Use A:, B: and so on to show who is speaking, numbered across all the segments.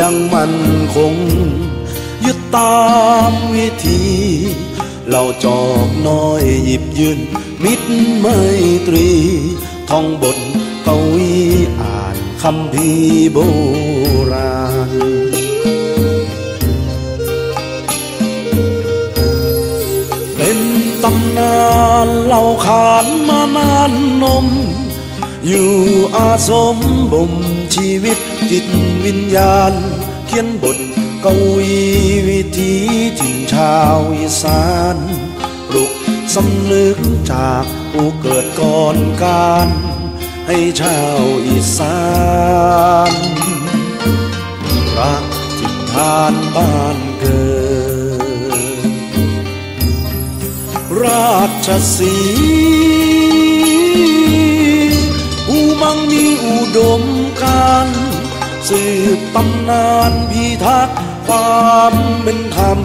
A: ยังมั่นคง ยึดตามวิธี เราจอกน้อยหยิบยืน มิตรไมตรีท่องบทเกวีอ่านคำพีโบราณเป็นตำนานเล่าขานมานานนม อยู่อาสมบ่มชีวิตจิตวิญญาณ เขียนบทกวีวิถีถิ่นชาวอีสานปลุกสำนึกจากผู้เกิดก่อนการ ให้ชาวอีสานรักถิ่นฐานบ้านเกิด ราชสี ดมการสืบตำนานพิทักษ์ความเป็นธรรม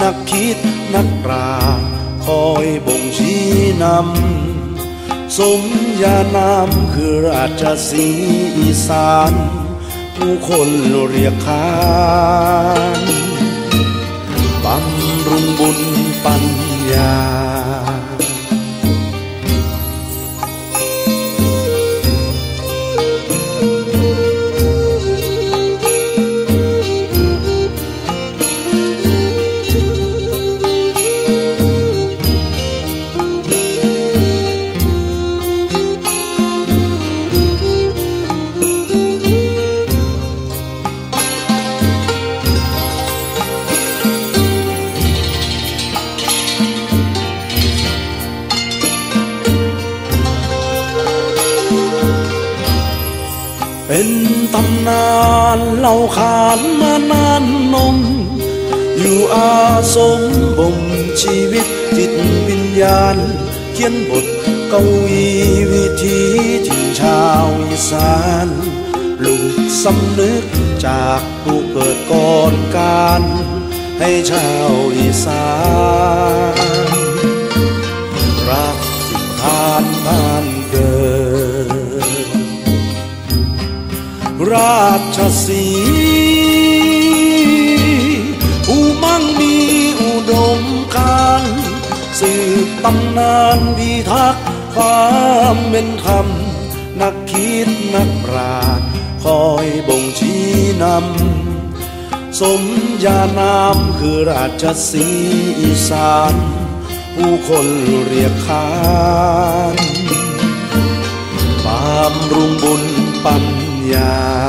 A: นักคิดนักปราชญ์คอยบ่งชี้นำ สมญานามคือราชสีอีสาน ผู้คนเรียกขานบำรุงบุญปัญญา เป็นตำนานเล่าขานมานานนม อยู่อาสมบ่มชีวิตจิตวิญญาณ เขียนบทกวีวิถีถิ่นชาวอีสานปลุกสำนึกจากผู้เกิดก่อนการ ให้ชาวอีสานรัก ราชสีห์ผู้มั่งมีอุดมการสืบตำนานพิทักษ์ความเป็นธรรม นักคิดนักปราชญ์คอยบ่งชี้นำ สมญานามคือราชสีอีสาน ผู้คนเรียกขานบำรุงบุญปัญญา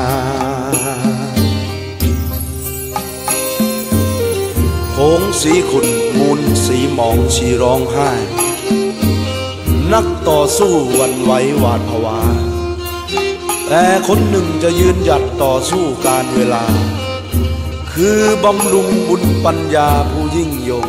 A: สีขุนมูลสีมองชีร้องไห้ นักต่อสู้วันไหวหวาดผวา แต่คนหนึ่งจะยืนหยัดต่อสู้การเวลา คือบำรุงบุญปัญญาผู้ยิ่งยง